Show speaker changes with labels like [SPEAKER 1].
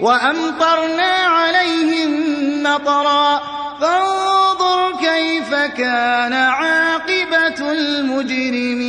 [SPEAKER 1] وأمطرنا عليهم مطرا. فانظر كيف كان عاقبة المجرمين.